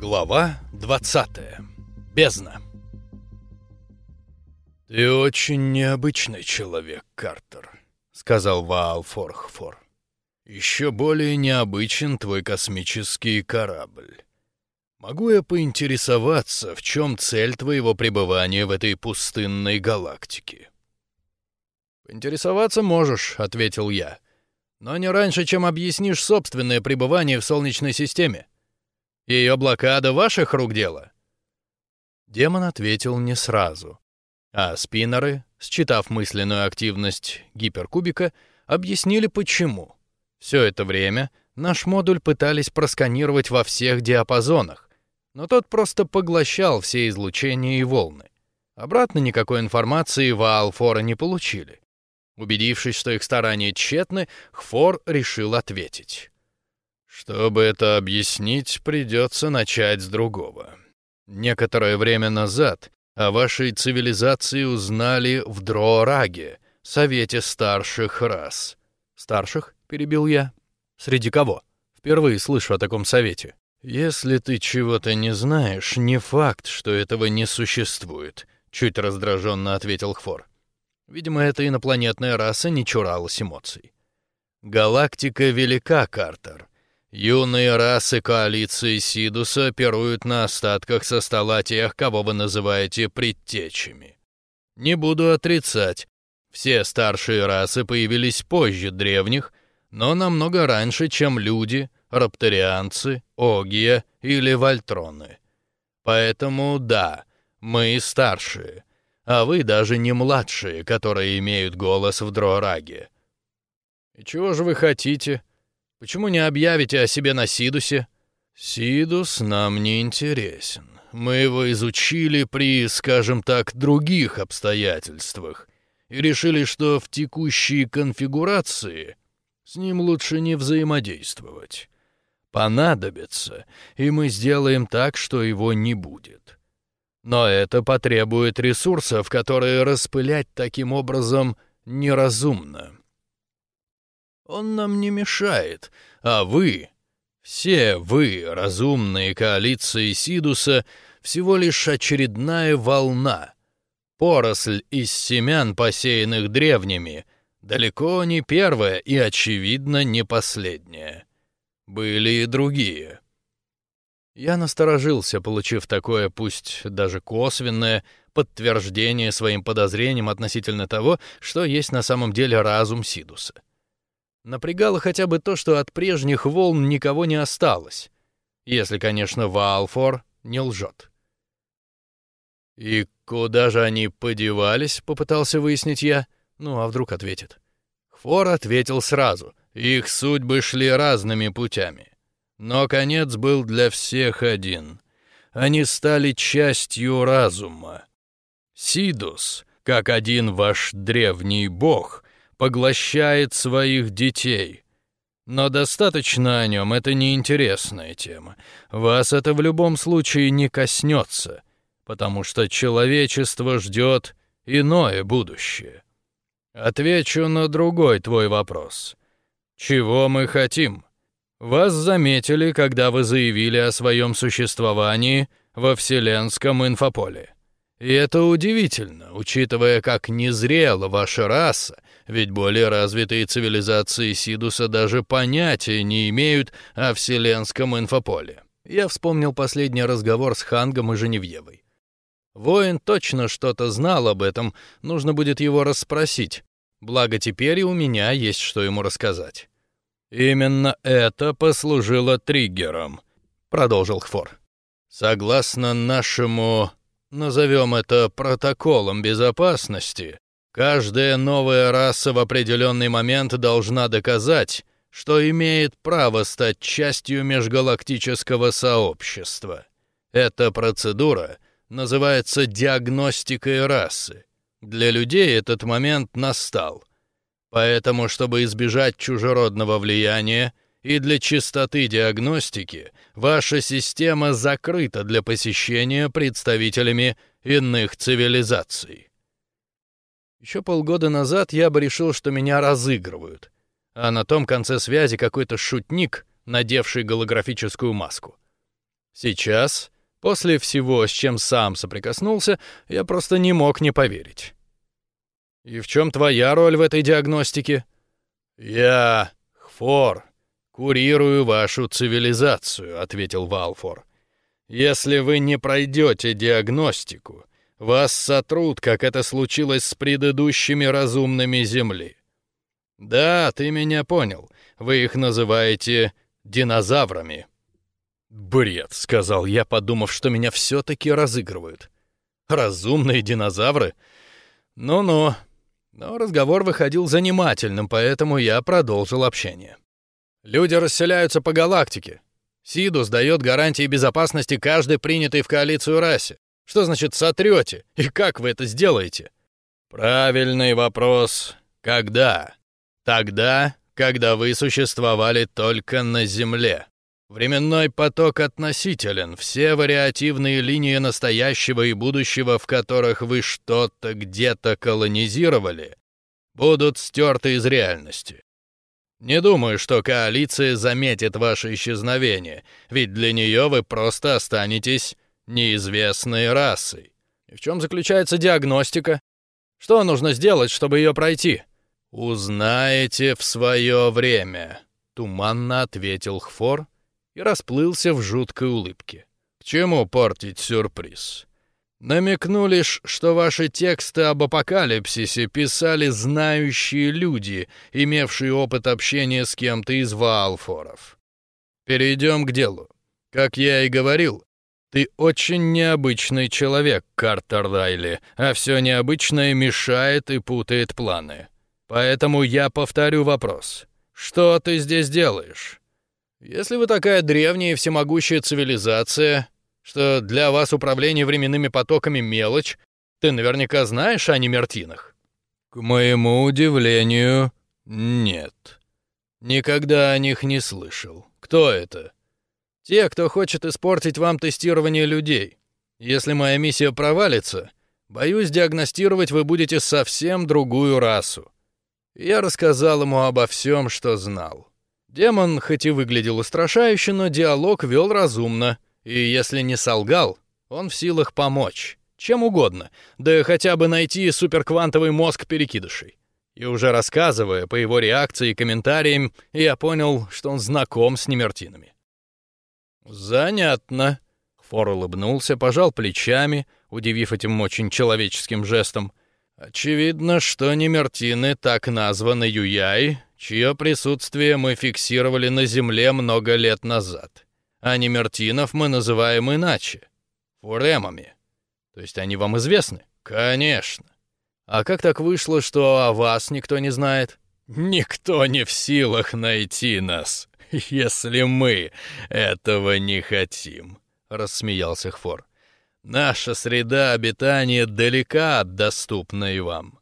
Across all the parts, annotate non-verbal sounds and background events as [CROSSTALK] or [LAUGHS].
Глава 20. Бездна. «Ты очень необычный человек, Картер», — сказал Ваал Форхфор. «Еще более необычен твой космический корабль. Могу я поинтересоваться, в чем цель твоего пребывания в этой пустынной галактике?» «Поинтересоваться можешь», — ответил я. «Но не раньше, чем объяснишь собственное пребывание в Солнечной системе. Ее блокада ваших рук дело?» Демон ответил не сразу. А спиннеры, считав мысленную активность гиперкубика, объяснили почему. Все это время наш модуль пытались просканировать во всех диапазонах, но тот просто поглощал все излучения и волны. Обратно никакой информации в Алфора не получили. Убедившись, что их старания тщетны, Хфор решил ответить. Чтобы это объяснить, придется начать с другого. Некоторое время назад о вашей цивилизации узнали в Дроораге, Совете старших рас. Старших? перебил я. Среди кого? Впервые слышу о таком совете. Если ты чего-то не знаешь, не факт, что этого не существует, чуть раздраженно ответил Хфор. Видимо, эта инопланетная раса не чуралась эмоций. Галактика велика, Картер. Юные расы коалиции Сидуса оперуют на остатках со стола тех, кого вы называете предтечами. Не буду отрицать, все старшие расы появились позже древних, но намного раньше, чем люди, рапторианцы, огия или вольтроны. Поэтому да, мы старшие, а вы даже не младшие, которые имеют голос в Дроораге. И чего же вы хотите? Почему не объявите о себе на Сидусе? Сидус нам не интересен. Мы его изучили при, скажем так, других обстоятельствах и решили, что в текущей конфигурации с ним лучше не взаимодействовать. Понадобится, и мы сделаем так, что его не будет. Но это потребует ресурсов, которые распылять таким образом неразумно. Он нам не мешает, а вы, все вы, разумные коалиции Сидуса, всего лишь очередная волна, поросль из семян, посеянных древними, далеко не первая и, очевидно, не последняя. Были и другие. Я насторожился, получив такое, пусть даже косвенное, подтверждение своим подозрениям относительно того, что есть на самом деле разум Сидуса. Напрягало хотя бы то, что от прежних волн никого не осталось. Если, конечно, Валфор не лжет. «И куда же они подевались?» — попытался выяснить я. Ну, а вдруг ответит. Хфор ответил сразу. Их судьбы шли разными путями. Но конец был для всех один. Они стали частью разума. Сидус, как один ваш древний бог — поглощает своих детей. Но достаточно о нем, это неинтересная тема. Вас это в любом случае не коснется, потому что человечество ждет иное будущее. Отвечу на другой твой вопрос. Чего мы хотим? Вас заметили, когда вы заявили о своем существовании во Вселенском инфополе. И это удивительно, учитывая, как незрела ваша раса ведь более развитые цивилизации Сидуса даже понятия не имеют о вселенском инфополе. Я вспомнил последний разговор с Хангом и Женевьевой. Воин точно что-то знал об этом, нужно будет его расспросить. Благо теперь и у меня есть что ему рассказать. Именно это послужило триггером, продолжил Хфор. Согласно нашему, назовем это протоколом безопасности, Каждая новая раса в определенный момент должна доказать, что имеет право стать частью межгалактического сообщества. Эта процедура называется диагностикой расы. Для людей этот момент настал. Поэтому, чтобы избежать чужеродного влияния и для чистоты диагностики, ваша система закрыта для посещения представителями иных цивилизаций. Еще полгода назад я бы решил, что меня разыгрывают, а на том конце связи какой-то шутник, надевший голографическую маску. Сейчас, после всего, с чем сам соприкоснулся, я просто не мог не поверить. «И в чем твоя роль в этой диагностике?» «Я, Хфор, курирую вашу цивилизацию», — ответил Валфор. «Если вы не пройдете диагностику, вас сотрут, как это случилось с предыдущими разумными Земли. Да, ты меня понял. Вы их называете динозаврами». «Бред», — сказал я, подумав, что меня все-таки разыгрывают. «Разумные динозавры? Ну-ну». Но разговор выходил занимательным, поэтому я продолжил общение. «Люди расселяются по галактике. Сидус дает гарантии безопасности каждой принятой в коалицию расе. Что значит сотрете? И как вы это сделаете?» «Правильный вопрос. Когда?» «Тогда, когда вы существовали только на Земле». Временной поток относителен, все вариативные линии настоящего и будущего, в которых вы что-то где-то колонизировали, будут стерты из реальности. Не думаю, что коалиция заметит ваше исчезновение, ведь для нее вы просто останетесь неизвестной расой. И в чем заключается диагностика? Что нужно сделать, чтобы ее пройти? Узнаете в свое время, туманно ответил Хфор, и расплылся в жуткой улыбке. «К чему портить сюрприз? Намекну лишь, что ваши тексты об апокалипсисе писали знающие люди, имевшие опыт общения с кем-то из Ваалфоров. Перейдем к делу. Как я и говорил, ты очень необычный человек, Картер Райли, а все необычное мешает и путает планы. Поэтому я повторю вопрос. Что ты здесь делаешь? Если вы такая древняя и всемогущая цивилизация, что для вас управление временными потоками мелочь, ты наверняка знаешь о немертинах. К моему удивлению, нет. Никогда о них не слышал. Кто это? Те, кто хочет испортить вам тестирование людей. Если моя миссия провалится, боюсь, диагностировать вы будете совсем другую расу. Я рассказал ему обо всем, что знал. Демон хоть и выглядел устрашающе, но диалог вел разумно, и если не солгал, он в силах помочь. Чем угодно, да хотя бы найти суперквантовый мозг перекидышей. И уже рассказывая по его реакции и комментариям, я понял, что он знаком с немертинами. «Занятно», — Фор улыбнулся, пожал плечами, удивив этим очень человеческим жестом. «Очевидно, что немертины так названы Юяй чье присутствие мы фиксировали на Земле много лет назад. А немертинов мы называем иначе — фуремами. То есть они вам известны? Конечно. А как так вышло, что о вас никто не знает? Никто не в силах найти нас, [LAUGHS] если мы этого не хотим, рассмеялся Хфор. Наша среда обитания далека от доступной вам.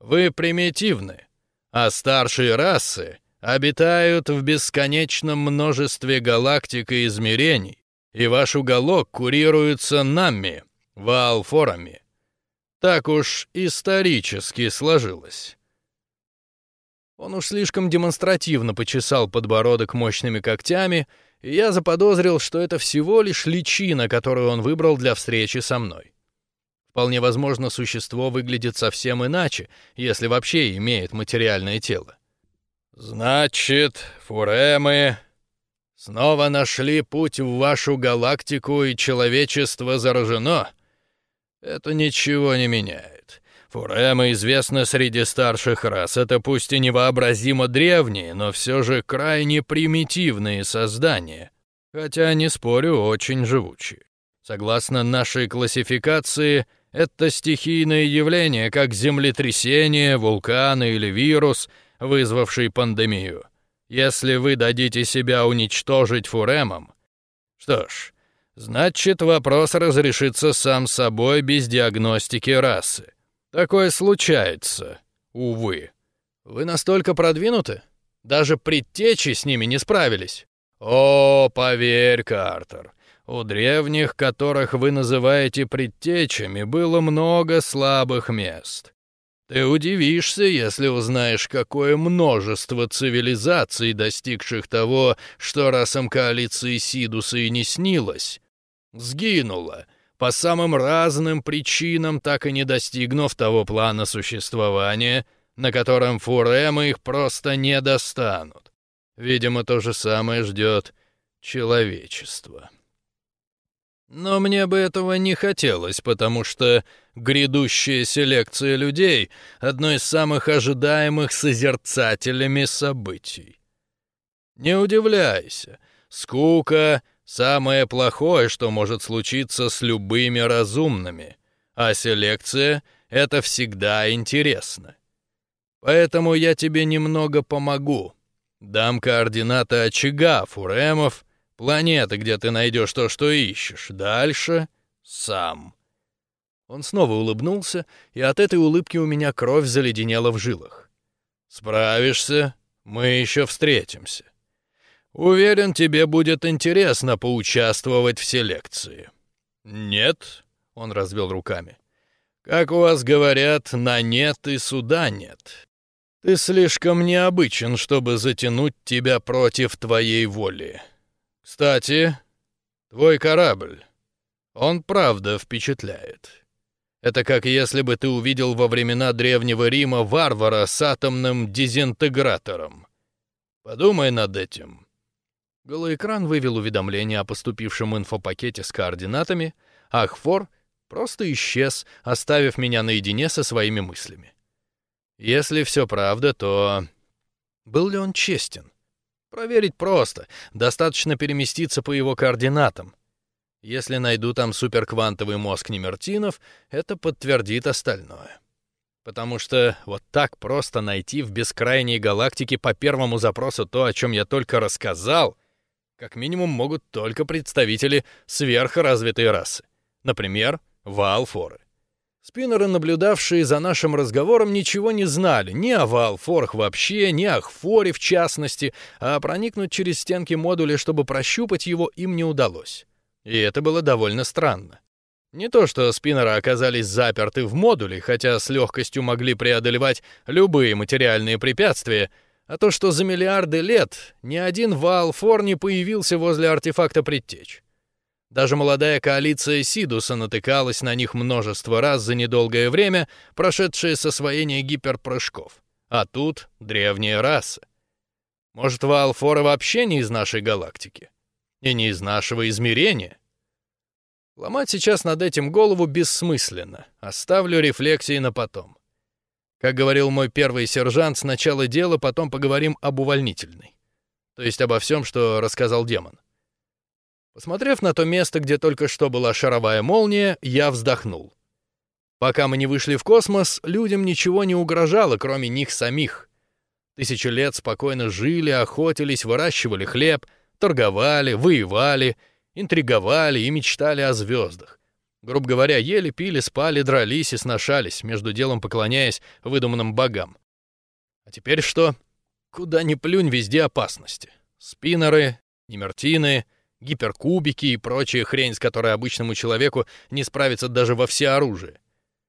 Вы примитивны, а старшие расы обитают в бесконечном множестве галактик и измерений, и ваш уголок курируется нами, ваалфорами. Так уж исторически сложилось. Он уж слишком демонстративно почесал подбородок мощными когтями, и я заподозрил, что это всего лишь личина, которую он выбрал для встречи со мной. Вполне возможно, существо выглядит совсем иначе, если вообще имеет материальное тело. Значит, фуремы снова нашли путь в вашу галактику, и человечество заражено? Это ничего не меняет. Фуремы известны среди старших рас. Это пусть и невообразимо древние, но все же крайне примитивные создания. Хотя, не спорю, очень живучие. Согласно нашей классификации — это стихийное явление, как землетрясение, вулканы или вирус, вызвавший пандемию. Если вы дадите себя уничтожить фуремом, что ж, значит вопрос разрешится сам собой без диагностики расы. Такое случается, увы. Вы настолько продвинуты? Даже предтечи с ними не справились. О, поверь, Картер, у древних, которых вы называете предтечами, было много слабых мест. Ты удивишься, если узнаешь, какое множество цивилизаций, достигших того, что расам коалиции Сидуса и не снилось, сгинуло по самым разным причинам, так и не достигнув того плана существования, на котором фуремы их просто не достанут. Видимо, то же самое ждет человечество. Но мне бы этого не хотелось, потому что грядущая селекция людей — одно из самых ожидаемых созерцателями событий. Не удивляйся, скука — самое плохое, что может случиться с любыми разумными, а селекция — это всегда интересно. Поэтому я тебе немного помогу. Дам координаты очага фуремов — Планеты, где ты найдешь то, что ищешь. Дальше сам». Он снова улыбнулся, и от этой улыбки у меня кровь заледенела в жилах. «Справишься, мы еще встретимся. Уверен, тебе будет интересно поучаствовать в селекции». «Нет», — он развел руками. «Как у вас говорят, на нет и суда нет. Ты слишком необычен, чтобы затянуть тебя против твоей воли. Кстати, твой корабль, он правда впечатляет. Это как если бы ты увидел во времена Древнего Рима варвара с атомным дезинтегратором. Подумай над этим. Голоэкран вывел уведомление о поступившем инфопакете с координатами, а Хфор просто исчез, оставив меня наедине со своими мыслями. Если все правда, то... Был ли он честен? Проверить просто. Достаточно переместиться по его координатам. Если найду там суперквантовый мозг Немертинов, это подтвердит остальное. Потому что вот так просто найти в бескрайней галактике по первому запросу то, о чем я только рассказал, как минимум могут только представители сверхразвитой расы. Например, ваалфоры. Спиннеры, наблюдавшие за нашим разговором, ничего не знали ни о Валфорах вообще, ни о Хфоре в частности, а проникнуть через стенки модуля, чтобы прощупать его, им не удалось. И это было довольно странно. Не то, что спиннеры оказались заперты в модуле, хотя с легкостью могли преодолевать любые материальные препятствия, а то, что за миллиарды лет ни один Валфор не появился возле артефакта предтеч. Даже молодая коалиция Сидуса натыкалась на них множество раз за недолгое время, прошедшее с освоения гиперпрыжков. А тут древняя раса. Может, Ваалфоры вообще не из нашей галактики? И не из нашего измерения? Ломать сейчас над этим голову бессмысленно. Оставлю рефлексии на потом. Как говорил мой первый сержант, сначала дело, потом поговорим об увольнительной. То есть обо всем, что рассказал демон. Посмотрев на то место, где только что была шаровая молния, я вздохнул. Пока мы не вышли в космос, людям ничего не угрожало, кроме них самих. Тысячи лет спокойно жили, охотились, выращивали хлеб, торговали, воевали, интриговали и мечтали о звездах. Грубо говоря, ели, пили, спали, дрались и сношались, между делом поклоняясь выдуманным богам. А теперь что? Куда ни плюнь, везде опасности. Спиннеры, немертины — гиперкубики и прочая хрень, с которой обычному человеку не справиться даже во всеоружии.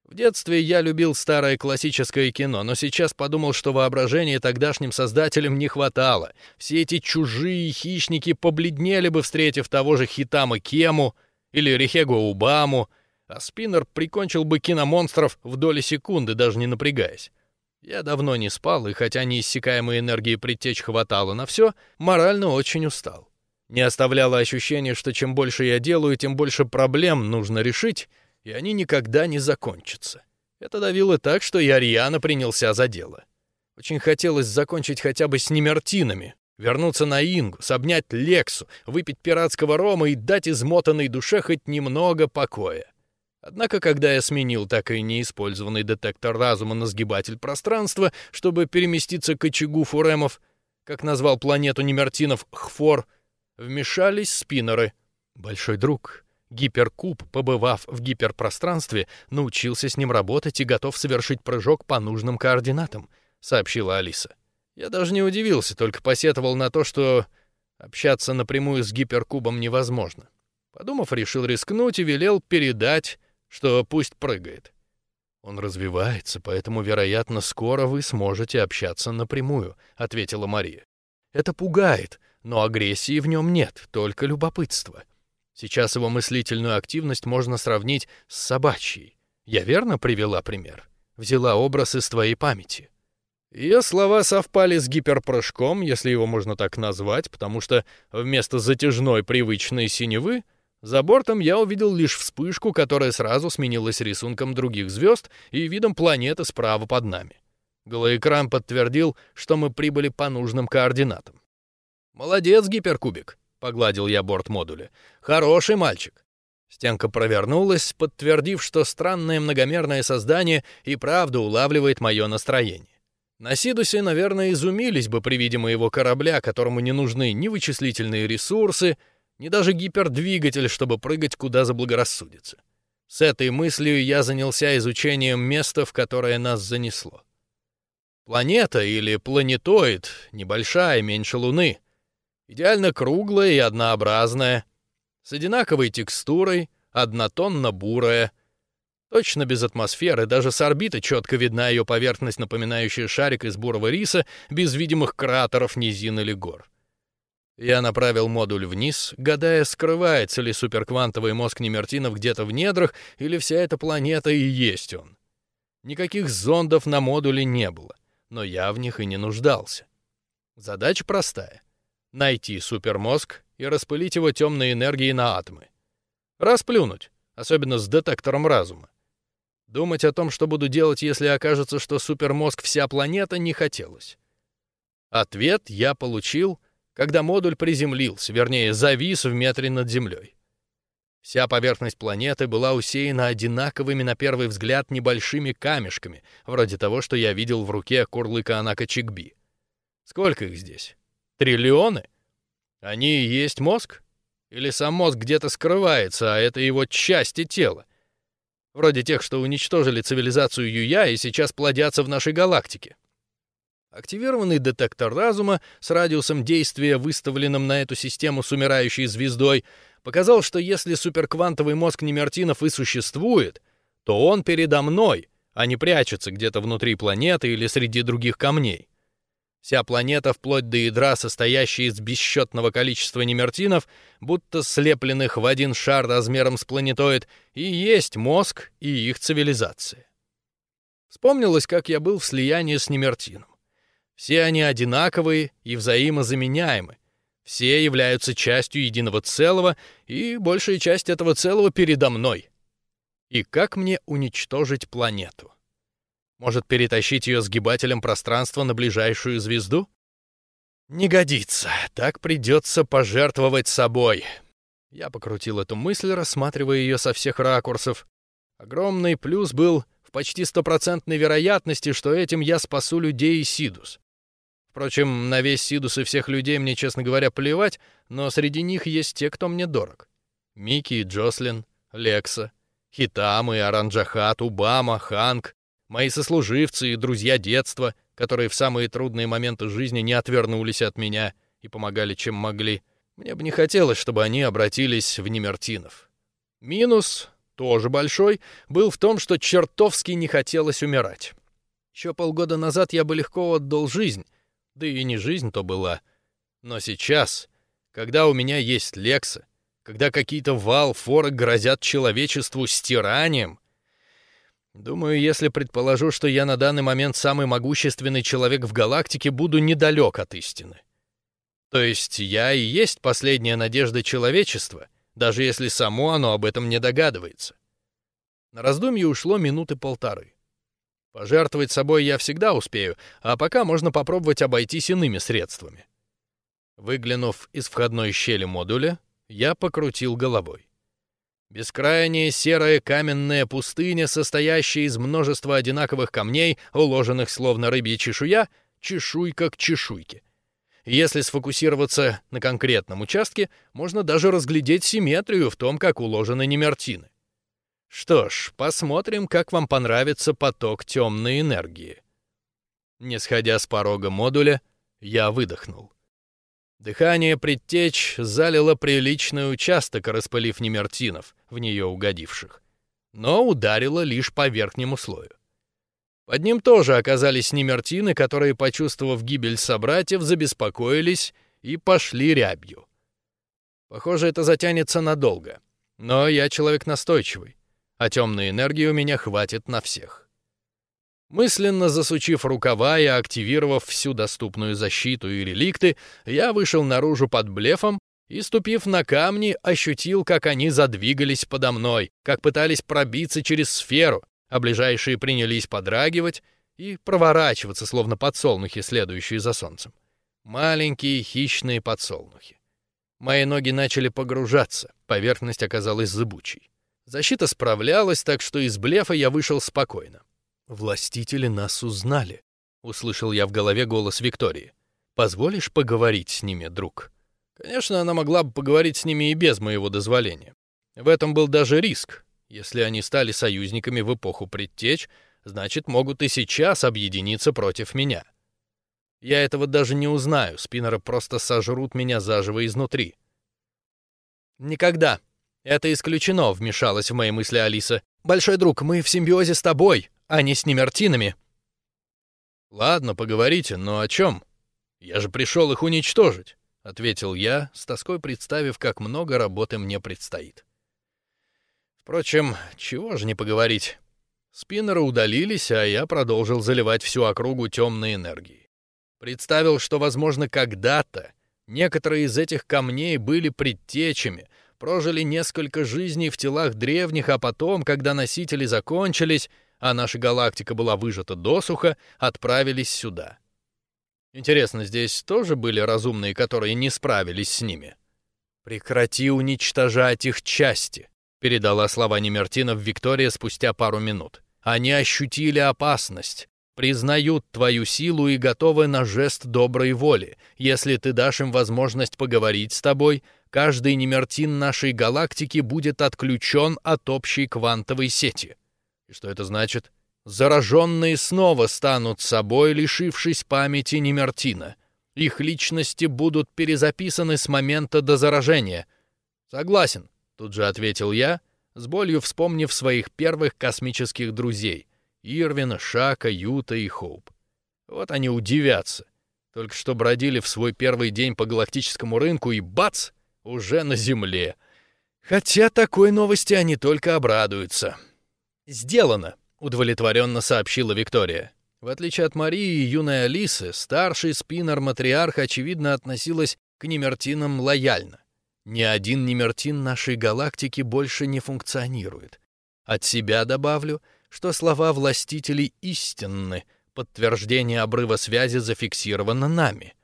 В детстве я любил старое классическое кино, но сейчас подумал, что воображения тогдашним создателям не хватало. Все эти чужие хищники побледнели бы, встретив того же Хитама Кему или Рихего Убаму, а Спиннер прикончил бы киномонстров в доли секунды, даже не напрягаясь. Я давно не спал, и хотя неиссякаемой энергии предтеч хватало на все, морально очень устал. Не оставляло ощущение, что чем больше я делаю, тем больше проблем нужно решить, и они никогда не закончатся. Это давило так, что я рьяно принялся за дело. Очень хотелось закончить хотя бы с немертинами, вернуться на Ингус, обнять Лексу, выпить пиратского рома и дать измотанной душе хоть немного покоя. Однако, когда я сменил так и неиспользованный детектор разума на сгибатель пространства, чтобы переместиться к очагу фуремов, как назвал планету немертинов Хфор — Вмешались спиннеры. Большой друг, гиперкуб, побывав в гиперпространстве, научился с ним работать и готов совершить прыжок по нужным координатам, сообщила Алиса. Я даже не удивился, только посетовал на то, что общаться напрямую с гиперкубом невозможно. Подумав, решил рискнуть и велел передать, что пусть прыгает. Он развивается, поэтому, вероятно, скоро вы сможете общаться напрямую, ответила Мария. Это пугает, но агрессии в нем нет, только любопытство. Сейчас его мыслительную активность можно сравнить с собачьей. Я верно привела пример? Взяла образ из твоей памяти. Ее слова совпали с гиперпрыжком, если его можно так назвать, потому что вместо затяжной привычной синевы за бортом я увидел лишь вспышку, которая сразу сменилась рисунком других звезд и видом планеты справа под нами. Голоэкран подтвердил, что мы прибыли по нужным координатам. «Молодец, гиперкубик», — погладил я борт модуля. «Хороший мальчик». Стенка провернулась, подтвердив, что странное многомерное создание и правда улавливает мое настроение. На Сидусе, наверное, изумились бы при виде моего корабля, которому не нужны ни вычислительные ресурсы, ни даже гипердвигатель, чтобы прыгать куда заблагорассудится. С этой мыслью я занялся изучением места, в которое нас занесло. Планета или планетоид, небольшая, меньше Луны, идеально круглая и однообразная, с одинаковой текстурой, однотонно-бурая, Точно без атмосферы, даже с орбиты четко видна ее поверхность, напоминающая шарик из бурого риса, без видимых кратеров, низин или гор. Я направил модуль вниз, гадая, скрывается ли суперквантовый мозг Немертинов где-то в недрах, или вся эта планета и есть он. Никаких зондов на модуле не было, но я в них и не нуждался. Задача простая — найти супермозг и распылить его темной энергией на атомы. Расплюнуть, особенно с детектором разума. Думать о том, что буду делать, если окажется, что супермозг вся планета, не хотелось. Ответ я получил, когда модуль приземлился, вернее, завис в метре над землей. Вся поверхность планеты была усеяна одинаковыми на первый взгляд небольшими камешками, вроде того, что я видел в руке курлыка Анака Чикби. Сколько их здесь? Триллионы? Они и есть мозг? Или сам мозг где-то скрывается, а это его части тела? Вроде тех, что уничтожили цивилизацию Юя и сейчас плодятся в нашей галактике. Активированный детектор разума с радиусом действия, выставленным на эту систему с умирающей звездой, показал, что если суперквантовый мозг Немертинов и существует, то он передо мной, а не прячется где-то внутри планеты или среди других камней. Вся планета, вплоть до ядра, состоящая из бесчетного количества немертинов, будто слепленных в один шар размером с планетоид, и есть мозг и их цивилизация. Вспомнилось, как я был в слиянии с немертином. Все они одинаковые и взаимозаменяемы. Все являются частью единого целого, и большая часть этого целого передо мной. И как мне уничтожить планету? Может, перетащить ее сгибателем пространства на ближайшую звезду? Не годится. Так придется пожертвовать собой. Я покрутил эту мысль, рассматривая ее со всех ракурсов. Огромный плюс был в почти стопроцентной вероятности, что этим я спасу людей и Сидус. Впрочем, на весь Сидус и всех людей мне, честно говоря, плевать, но среди них есть те, кто мне дорог. Микки и Джослин, Лекса, Хитам и Аранджахат, Убама, Ханк, мои сослуживцы и друзья детства, которые в самые трудные моменты жизни не отвернулись от меня и помогали, чем могли. Мне бы не хотелось, чтобы они обратились в немертинов. Минус, тоже большой, был в том, что чертовски не хотелось умирать. Еще полгода назад я бы легко отдал жизнь, да и не жизнь то была. Но сейчас, когда у меня есть Лекса, когда какие-то вал-форы грозят человечеству стиранием, Думаю, если предположу, что я на данный момент самый могущественный человек в галактике, буду недалек от истины. То есть я и есть последняя надежда человечества, даже если само оно об этом не догадывается. На раздумье ушло минуты полторы. Пожертвовать собой я всегда успею, а пока можно попробовать обойтись иными средствами. Выглянув из входной щели модуля, я покрутил головой. Бескрайняя серая каменная пустыня, состоящая из множества одинаковых камней, уложенных словно рыбья чешуя, чешуйка к чешуйке. Если сфокусироваться на конкретном участке, можно даже разглядеть симметрию в том, как уложены немертины. Что ж, посмотрим, как вам понравится поток темной энергии. Не сходя с порога модуля, я выдохнул. Дыхание предтеч залило приличный участок, распылив немертинов, в нее угодивших. но ударило лишь по верхнему слою. Под ним тоже оказались немертины, которые, почувствовав гибель собратьев, забеспокоились и пошли рябью. Похоже, это затянется надолго. Но я человек настойчивый, а темной энергии у меня хватит на всех. Мысленно засучив рукава и активировав всю доступную защиту и реликты, я вышел наружу под блефом и, ступив на камни, ощутил, как они задвигались подо мной, как пытались пробиться через сферу, а ближайшие принялись подрагивать и проворачиваться, словно подсолнухи, следующие за солнцем. Маленькие хищные подсолнухи. Мои ноги начали погружаться, поверхность оказалась зыбучей. Защита справлялась, так что из блефа я вышел спокойно. «Властители нас узнали», — услышал я в голове голос Виктории. «Позволишь поговорить с ними, друг?» Конечно, она могла бы поговорить с ними и без моего дозволения. В этом был даже риск, если они стали союзниками в эпоху предтеч, значит, могут и сейчас объединиться против меня. Я этого даже не узнаю, спиннеры просто сожрут меня заживо изнутри. Никогда. Это исключено, вмешалась в мои мысли Алиса. Большой друг, мы в симбиозе с тобой, а не с немертинами. Ладно, поговорите, но о чем? Я же пришел их уничтожить, ответил я, с тоской представив, как много работы мне предстоит. Впрочем, чего же не поговорить. Спиннеры удалились, а я продолжил заливать всю округу темной энергией. Представил, что, возможно, когда-то некоторые из этих камней были предтечами, прожили несколько жизней в телах древних, а потом, когда носители закончились, а наша галактика была выжата досуха, отправились сюда. Интересно, здесь тоже были разумные, которые не справились с ними? Прекрати уничтожать их части передала слова Немертинов Виктория спустя пару минут. Они ощутили опасность, признают твою силу и готовы на жест доброй воли. Если ты дашь им возможность поговорить с тобой, каждый Немертин нашей галактики будет отключен от общей квантовой сети. И что это значит? Зараженные снова станут собой, лишившись памяти Немертина. Их личности будут перезаписаны с момента до заражения. Согласен. Тут же ответил я, с болью вспомнив своих первых космических друзей — Ирвина, Шака, Юта и Хоуп. Вот они удивятся. Только что бродили в свой первый день по галактическому рынку и бац! Уже на Земле. Хотя такой новости они только обрадуются. «Сделано», — удовлетворенно сообщила Виктория. В отличие от Марии и юной Алисы, старший спиннер-матриарх, очевидно, относилась к немертинам лояльно. Ни один немертин нашей галактики больше не функционирует. От себя добавлю, что слова властителей истинны, подтверждение обрыва связи зафиксировано нами.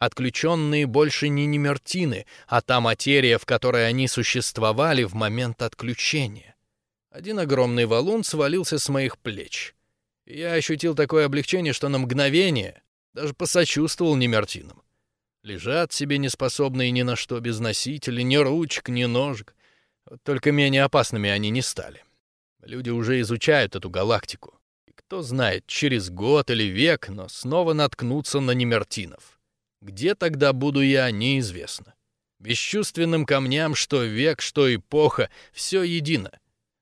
Отключенные больше не немертины, а та материя, в которой они существовали в момент отключения. Один огромный валун свалился с моих плеч. Я ощутил такое облегчение, что на мгновение даже посочувствовал немертинам. Лежат себе неспособные ни на что без носителей, ни ручек, ни ножек. Вот только менее опасными они не стали. Люди уже изучают эту галактику. И кто знает, через год или век, но снова наткнутся на немертинов. Где тогда буду я, неизвестно. Бесчувственным камням, что век, что эпоха, все едино.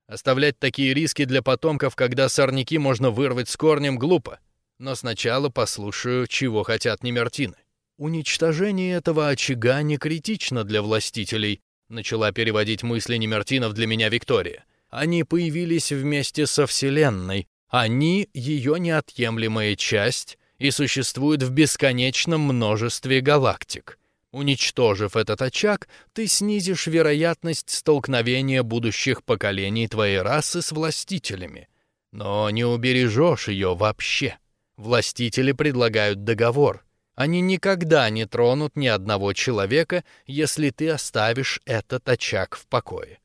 Оставлять такие риски для потомков, когда сорняки можно вырвать с корнем, глупо. Но сначала послушаю, чего хотят немертины. «Уничтожение этого очага не критично для властителей», начала переводить мысли Немертинов для меня Виктория. «Они появились вместе со Вселенной. Они — ее неотъемлемая часть и существуют в бесконечном множестве галактик. Уничтожив этот очаг, ты снизишь вероятность столкновения будущих поколений твоей расы с властителями. Но не убережешь ее вообще. Властители предлагают договор — они никогда не тронут ни одного человека, если ты оставишь этот очаг в покое.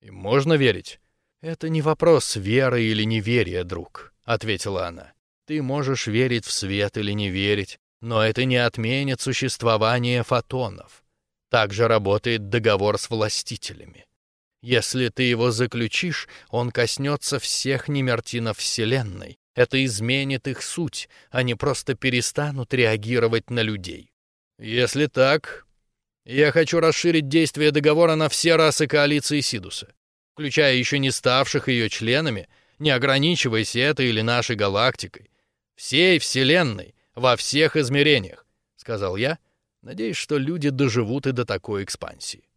И можно верить? Это не вопрос веры или неверия, друг, ответила она. Ты можешь верить в свет или не верить, но это не отменит существование фотонов. Так же работает договор с властителями. Если ты его заключишь, он коснется всех немертинов Вселенной, это изменит их суть, они просто перестанут реагировать на людей. Если так, я хочу расширить действие договора на все расы коалиции Сидуса. включая еще не ставших ее членами, не ограничиваясь этой или нашей галактикой, всей Вселенной, во всех измерениях, сказал я, надеясь, что люди доживут и до такой экспансии.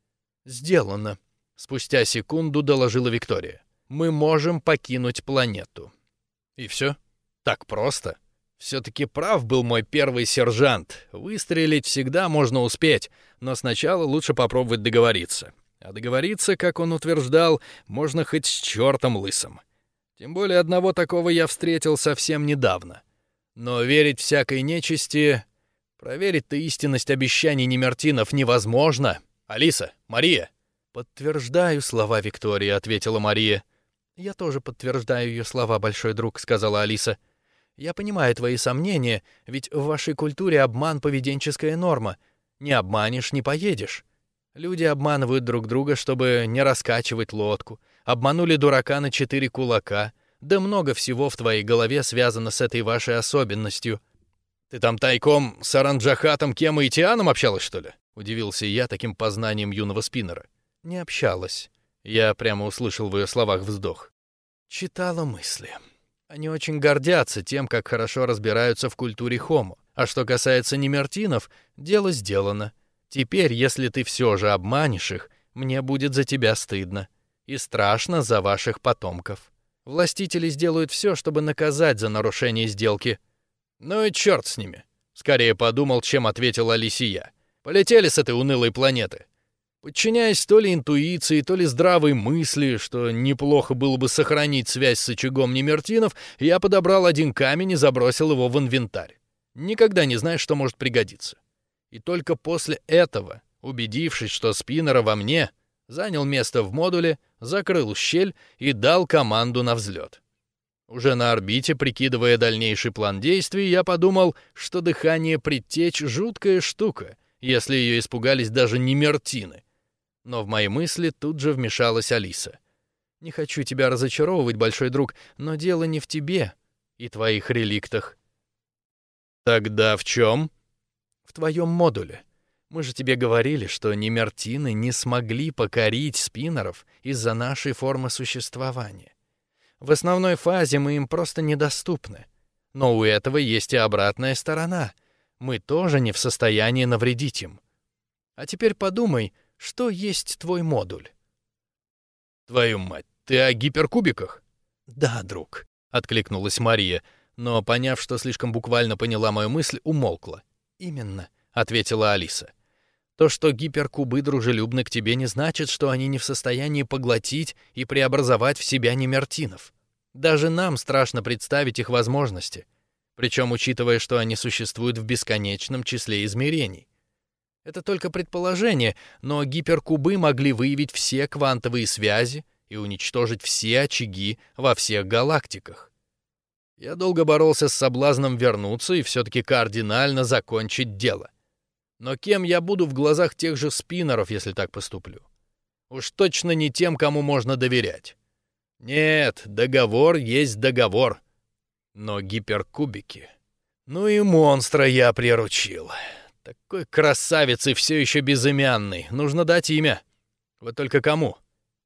Сделано. Спустя секунду доложила Виктория. Мы можем покинуть планету. И все? Так просто? Все-таки прав был мой первый сержант. Выстрелить всегда можно успеть, но сначала лучше попробовать договориться. А договориться, как он утверждал, можно хоть с чертом лысым. Тем более одного такого я встретил совсем недавно. Но верить всякой нечисти... Проверить-то истинность обещаний Немертинов невозможно. Алиса, Мария. «Подтверждаю слова Виктории», — ответила Мария. «Я тоже подтверждаю ее слова, большой друг», — сказала Алиса. «Я понимаю твои сомнения, ведь в вашей культуре обман — поведенческая норма. Не обманешь — не поедешь. Люди обманывают друг друга, чтобы не раскачивать лодку. Обманули дурака на четыре кулака. Да много всего в твоей голове связано с этой вашей особенностью. Ты там тайком с Аранджахатом, Кема и Тианом общалась, что ли? Удивился я таким познанием юного спиннера. Не общалась. Я прямо услышал в ее словах вздох. Читала мысли. Они очень гордятся тем, как хорошо разбираются в культуре хомо. А что касается немертинов, дело сделано. Теперь, если ты все же обманешь их, мне будет за тебя стыдно. И страшно за ваших потомков. Властители сделают все, чтобы наказать за нарушение сделки. Ну и черт с ними. Скорее подумал, чем ответил Алисия. Полетели с этой унылой планеты. Подчиняясь то ли интуиции, то ли здравой мысли, что неплохо было бы сохранить связь с очагом Немертинов, я подобрал один камень и забросил его в инвентарь. Никогда не знаешь, что может пригодиться. И только после этого, убедившись, что спиннера во мне, занял место в модуле, закрыл щель и дал команду на взлет. Уже на орбите, прикидывая дальнейший план действий, я подумал, что дыхание предтеч — жуткая штука, если ее испугались даже не мертины. Но в мои мысли тут же вмешалась Алиса. «Не хочу тебя разочаровывать, большой друг, но дело не в тебе и твоих реликтах». «Тогда в чем?» в твоем модуле. Мы же тебе говорили, что немертины не смогли покорить спиннеров из-за нашей формы существования. В основной фазе мы им просто недоступны. Но у этого есть и обратная сторона. Мы тоже не в состоянии навредить им. А теперь подумай, что есть твой модуль. Твою мать, ты о гиперкубиках? Да, друг, откликнулась Мария, но поняв, что слишком буквально поняла мою мысль, умолкла. «Именно», — ответила Алиса. «То, что гиперкубы дружелюбны к тебе, не значит, что они не в состоянии поглотить и преобразовать в себя немертинов. Даже нам страшно представить их возможности, причем учитывая, что они существуют в бесконечном числе измерений. Это только предположение, но гиперкубы могли выявить все квантовые связи и уничтожить все очаги во всех галактиках. Я долго боролся с соблазном вернуться и все-таки кардинально закончить дело. Но кем я буду в глазах тех же спиннеров, если так поступлю? Уж точно не тем, кому можно доверять. Нет, договор есть договор. Но гиперкубики... Ну и монстра я приручил. Такой красавец и все еще безымянный. Нужно дать имя. Вот только кому?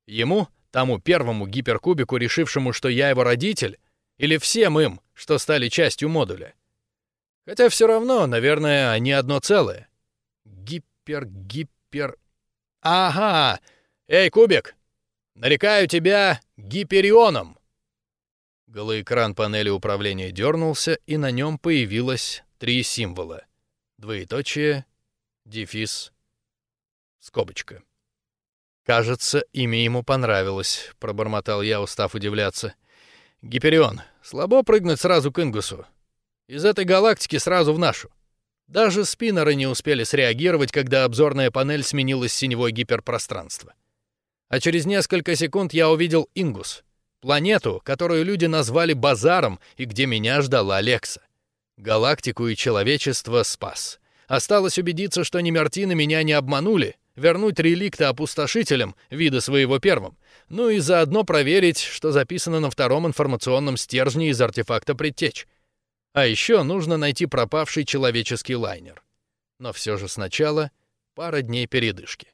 Ему, тому первому гиперкубику, решившему, что я его родитель, или всем им, что стали частью модуля? Хотя все равно, наверное, они одно целое. Гипер, гипер... Ага! Эй, Кубик! Нарекаю тебя Гиперионом! Голоэкран панели управления дернулся, и на нем появилось три символа. Двоеточие, дефис, скобочка. «Кажется, имя ему понравилось», — пробормотал я, устав удивляться. Гиперион, слабо прыгнуть сразу к Ингусу. Из этой галактики сразу в нашу. Даже спиннеры не успели среагировать, когда обзорная панель сменилась синевой гиперпространство. А через несколько секунд я увидел Ингус, планету, которую люди назвали Базаром и где меня ждала Лекса. Галактику и человечество спас. Осталось убедиться, что немертины меня не обманули, вернуть реликты опустошителям, вида своего первым, ну и заодно проверить, что записано на втором информационном стержне из артефакта предтеч. А еще нужно найти пропавший человеческий лайнер. Но все же сначала пара дней передышки.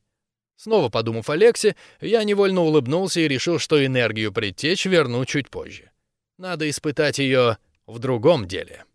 Снова подумав о Лексе, я невольно улыбнулся и решил, что энергию предтеч верну чуть позже. Надо испытать ее в другом деле.